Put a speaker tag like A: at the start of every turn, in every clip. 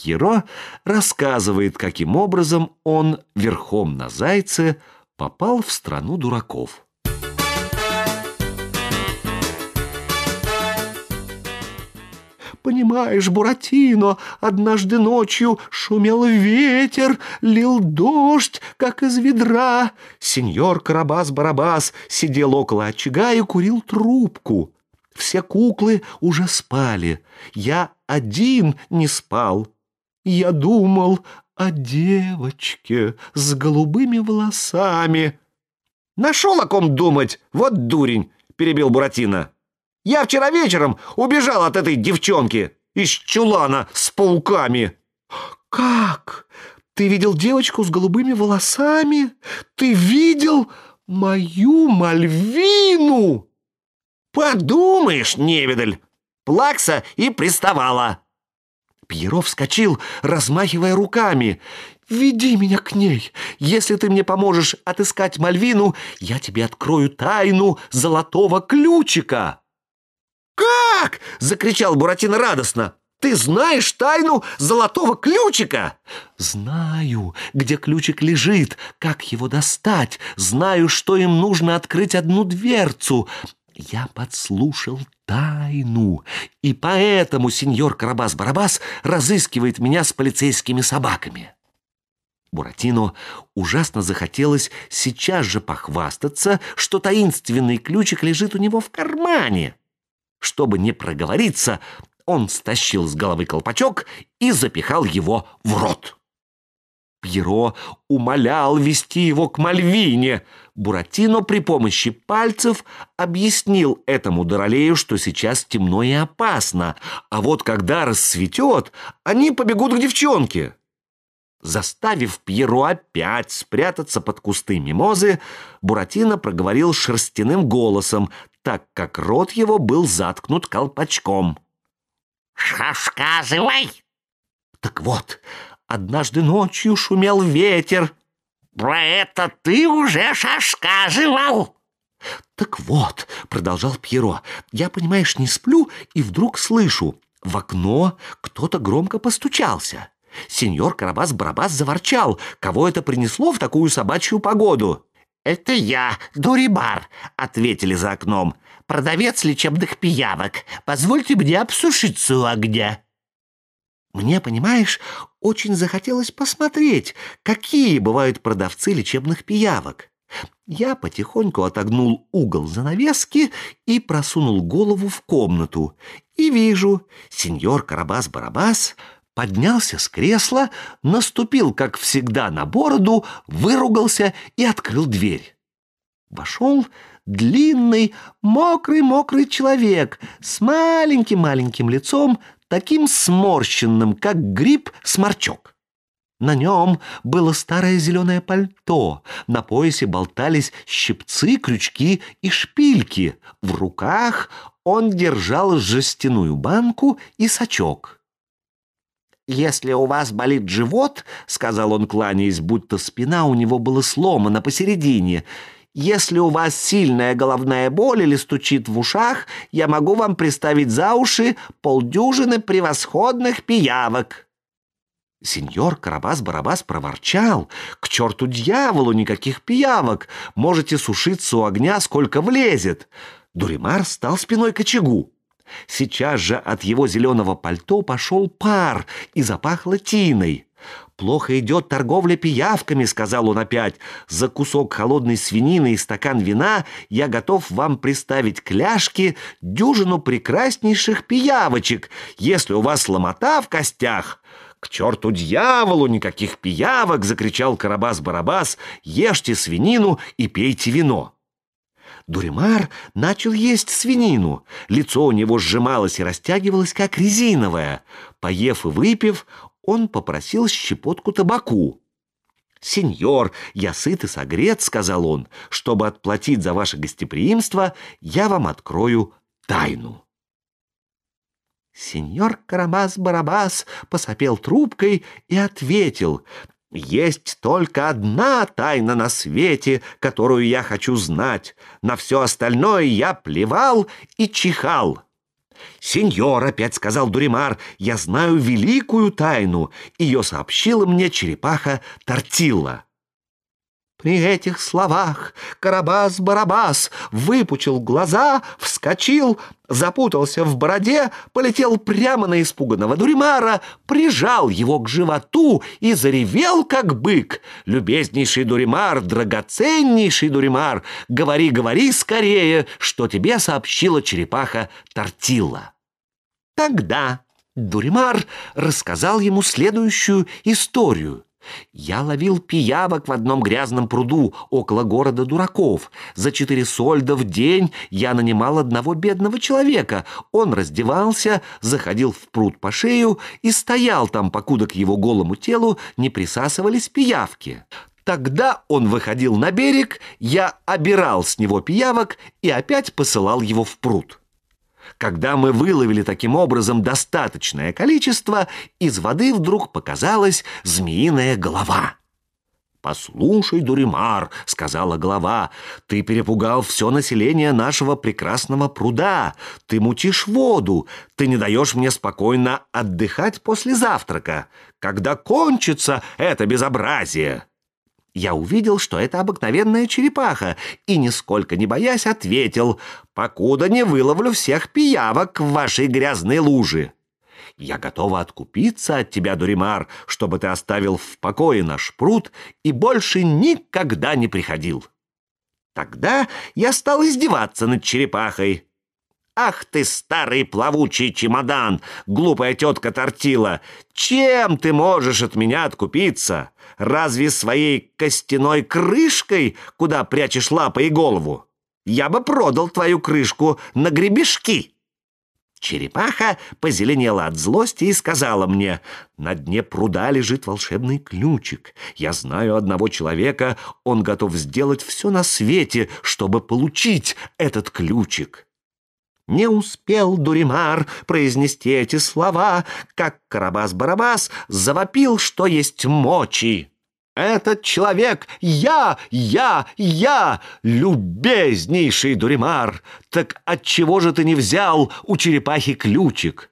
A: Пьеро рассказывает, каким образом он верхом на зайце попал в страну дураков.
B: Понимаешь, Буратино, однажды ночью шумел ветер, лил дождь, как из ведра. Сеньор Карабас-Барабас сидел около очага и курил трубку. Все куклы уже спали. Я один не спал. Я думал о девочке с голубыми волосами.
A: «Нашел о ком думать, вот дурень!» — перебил Буратино. Я вчера вечером убежал от этой девчонки из чулана с пауками.
B: Как? Ты видел девочку с голубыми волосами? Ты видел мою Мальвину?
A: Подумаешь, невидаль, плакса и приставала.
B: Пьеро вскочил, размахивая руками. «Веди меня к ней. Если ты мне поможешь отыскать Мальвину, я тебе открою тайну золотого ключика».
A: «Как?» — закричал Буратино радостно. «Ты знаешь тайну золотого ключика?»
B: «Знаю, где ключик лежит, как его достать. Знаю, что им нужно открыть одну дверцу. Я подслушал тайну, и поэтому сеньор Карабас-Барабас разыскивает меня с полицейскими собаками». Буратино ужасно захотелось сейчас же похвастаться, что таинственный ключик лежит у него в кармане. Чтобы не проговориться, он стащил с головы колпачок и запихал его в рот. Пьеро умолял вести его к Мальвине. Буратино при помощи пальцев объяснил этому Доролею, что сейчас темно и опасно, а вот когда рассветет, они побегут к девчонке. Заставив Пьеро опять спрятаться под кусты мимозы, Буратино проговорил шерстяным голосом, так как рот его был заткнут колпачком.
C: «Рассказывай!»
B: «Так вот, однажды ночью шумел ветер».
C: «Про это ты уже рассказывал!»
B: «Так вот», — продолжал Пьеро, — «я, понимаешь, не сплю и вдруг слышу, в окно кто-то громко постучался». Сеньор Карабас-Барабас заворчал, кого это принесло в такую собачью погоду.
C: «Это я, Дурибар», — ответили за окном. «Продавец лечебных пиявок. Позвольте мне обсушиться у огня».
B: Мне, понимаешь, очень захотелось посмотреть, какие бывают продавцы лечебных пиявок. Я потихоньку отогнул угол занавески и просунул голову в комнату. И вижу, сеньор Карабас-Барабас поднялся с кресла, наступил, как всегда, на бороду, выругался и открыл дверь. Вошел длинный, мокрый-мокрый человек с маленьким-маленьким лицом, таким сморщенным, как гриб-сморчок. На нем было старое зеленое пальто, на поясе болтались щипцы, крючки и шпильки. В руках он держал жестяную банку и сачок. «Если у вас болит живот, — сказал он, кланяясь, будто спина у него была сломана посередине, — если у вас сильная головная боль или стучит в ушах, я могу вам приставить за уши полдюжины превосходных пиявок». Сеньор Карабас-Барабас проворчал. «К черту дьяволу никаких пиявок! Можете сушиться у огня, сколько влезет!» Дуримар стал спиной к очагу. Сейчас же от его зеленого пальто пошел пар и запахло тиной. «Плохо идет торговля пиявками», — сказал он опять. «За кусок холодной свинины и стакан вина я готов вам приставить кляшки дюжину прекраснейших пиявочек, если у вас ломота в костях». «К черту дьяволу! Никаких пиявок!» — закричал Карабас-Барабас. «Ешьте свинину и пейте вино!» Дуримар начал есть свинину. Лицо у него сжималось и растягивалось, как резиновое. Поев и выпив, он попросил щепотку табаку. «Сеньор, я сыт и согрет», — сказал он. «Чтобы отплатить за ваше гостеприимство, я вам открою тайну». Сеньор Карабас-Барабас посопел трубкой и ответил, есть только одна тайна на свете, которую я хочу знать. На все остальное я плевал и чихал. «Сеньор», — опять сказал Дуримар, — «я знаю великую тайну. Ее сообщила мне черепаха Тортилла». При этих словах Карабас-Барабас выпучил глаза, вскочил, запутался в бороде, полетел прямо на испуганного Дуримара, прижал его к животу и заревел, как бык. «Любезнейший Дуримар, драгоценнейший Дуримар, говори, говори скорее, что тебе сообщила черепаха Тортилла». Тогда Дуримар рассказал ему следующую историю — я ловил пиявок в одном грязном пруду около города дураков. За четыре сольда в день я нанимал одного бедного человека. Он раздевался, заходил в пруд по шею и стоял там, покуда к его голому телу не присасывались пиявки. Тогда он выходил на берег, я обирал с него пиявок и опять посылал его в пруд. Когда мы выловили таким образом достаточное количество, из воды вдруг показалась змеиная голова. «Послушай, Дуримар», — сказала голова, — «ты перепугал все население нашего прекрасного пруда. Ты мутишь воду, ты не даешь мне спокойно отдыхать после завтрака. Когда кончится это безобразие?» Я увидел, что это обыкновенная черепаха, и, нисколько не боясь, ответил, «Покуда не выловлю всех пиявок в вашей грязной луже». Я готова откупиться от тебя, Дуримар, чтобы ты оставил в покое наш пруд и больше никогда не приходил. Тогда я стал издеваться над черепахой. «Ах ты, старый плавучий чемодан, глупая тетка Тортила! Чем ты можешь от меня откупиться? Разве своей костяной крышкой, куда прячешь лапы и голову? Я бы продал твою крышку на гребешки!» Черепаха позеленела от злости и сказала мне, «На дне пруда лежит волшебный ключик. Я знаю одного человека, он готов сделать все на свете, чтобы получить этот ключик». Не успел Дуримар произнести эти слова, как Карабас-Барабас завопил, что есть мочи. «Этот человек я, я, я, любезнейший Дуримар! Так отчего же ты не взял у черепахи ключик?»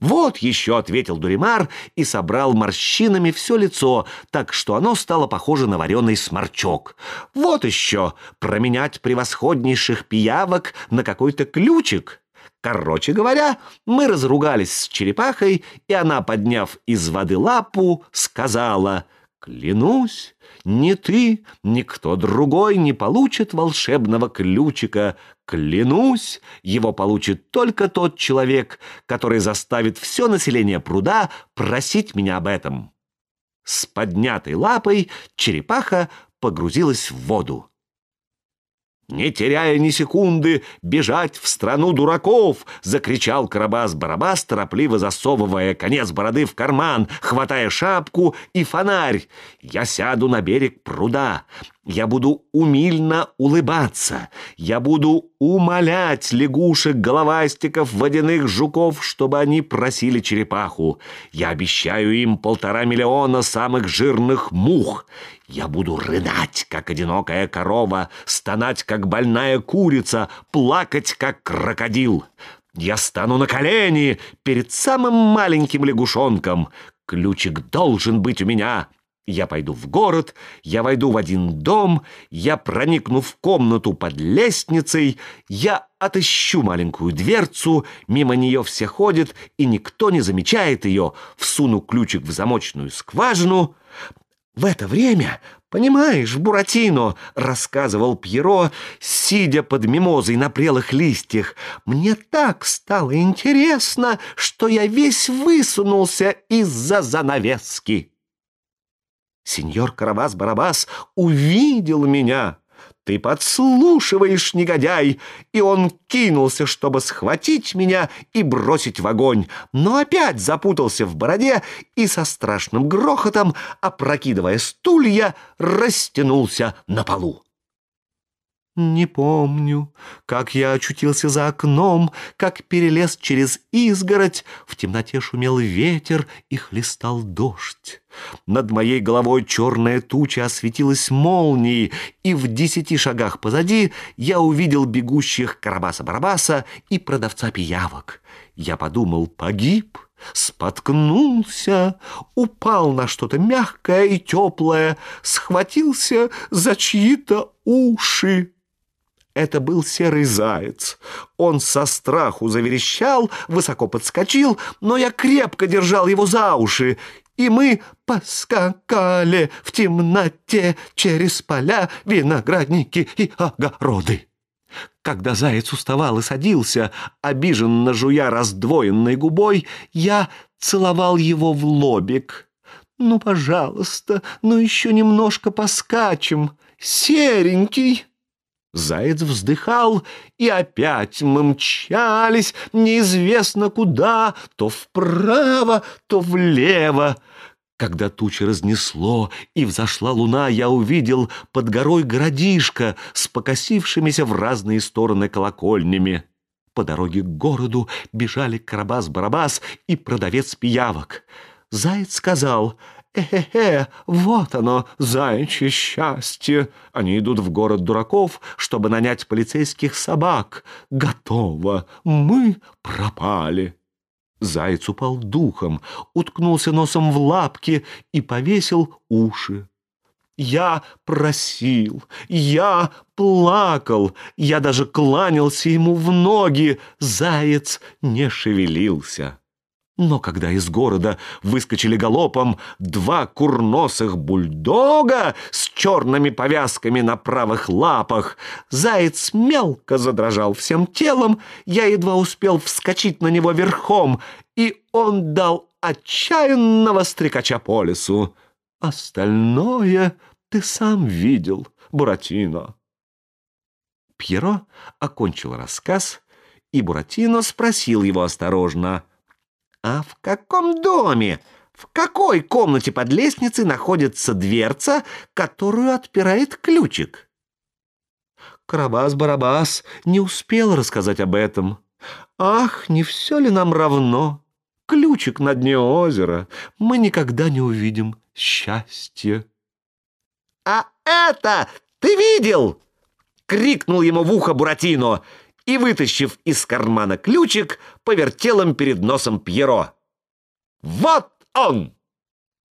B: «Вот еще», — ответил Дуримар и собрал морщинами все лицо, так что оно стало похоже на вареный сморчок. «Вот еще променять превосходнейших пиявок на какой-то ключик». Короче говоря, мы разругались с черепахой, и она, подняв из воды лапу, сказала «Клянусь, ни ты, ни кто другой не получит волшебного ключика. Клянусь, его получит только тот человек, который заставит все население пруда просить меня об этом». С поднятой лапой черепаха погрузилась в воду. «Не теряя ни секунды, бежать в страну дураков!» — закричал Карабас-Барабас, торопливо засовывая конец бороды в карман, хватая шапку и фонарь. «Я сяду на берег пруда. Я буду умильно улыбаться. Я буду умолять лягушек, головастиков, водяных жуков, чтобы они просили черепаху. Я обещаю им полтора миллиона самых жирных мух. Я буду рыдать, как одинокая корова, стонать, как больная курица, плакать, как крокодил. Я стану на колени перед самым маленьким лягушонком. Ключик должен быть у меня. Я пойду в город, я войду в один дом, я проникну в комнату под лестницей, я отыщу маленькую дверцу, мимо нее все ходят, и никто не замечает ее, всуну ключик в замочную скважину. В это время, понимаешь, Буратино, рассказывал Пьеро, сидя под мимозой на прелых листьях, мне так стало интересно, что я весь высунулся из-за занавески. Сеньор Карабас-Барабас увидел меня. Ты подслушиваешь, негодяй! И он кинулся, чтобы схватить меня и бросить в огонь, но опять запутался в бороде и со страшным грохотом, опрокидывая стулья, растянулся на полу. Не помню, как я очутился за окном, как перелез через изгородь, в темноте шумел ветер и хлестал дождь. Над моей головой черная туча осветилась молнией, и в десяти шагах позади я увидел бегущих Карабаса-Барабаса и продавца пиявок. Я подумал, погиб, споткнулся, упал на что-то мягкое и теплое, схватился за чьи-то уши. Это был серый заяц. Он со страху заверещал, высоко подскочил, но я крепко держал его за уши, и мы поскакали в темноте через поля, виноградники и огороды. Когда заяц уставал и садился, обиженно жуя раздвоенной губой, я целовал его в лобик. «Ну, пожалуйста, ну еще немножко поскачем, серенький!» Заяц вздыхал, и опять мы мчались неизвестно куда, то вправо, то влево. Когда тучи разнесло и взошла луна, я увидел под горой городишко с покосившимися в разные стороны колокольнями. По дороге к городу бежали Карабас-Барабас и продавец пиявок. Заяц сказал — «Э-хе-хе, вот оно, заячье счастье! Они идут в город дураков, чтобы нанять полицейских собак. Готово, мы пропали!» Заяц упал духом, уткнулся носом в лапки и повесил уши. Я просил, я плакал, я даже кланялся ему в ноги. Заяц не шевелился. Но когда из города выскочили галопом два курносых бульдога с черными повязками на правых лапах, заяц мелко задрожал всем телом, я едва успел вскочить на него верхом, и он дал отчаянного стрекача по лесу. Остальное ты сам видел, Буратино. Пьеро окончил рассказ, и Буратино спросил его осторожно — а в каком доме, в какой комнате под лестницей находится дверца, которую отпирает ключик? Карабас-Барабас не успел рассказать об этом. Ах, не все ли нам равно? Ключик на дне озера. Мы никогда не увидим счастья. «А это ты видел?» — крикнул ему в ухо Буратино и, вытащив из кармана ключик, повертел им перед носом Пьеро. «Вот он!»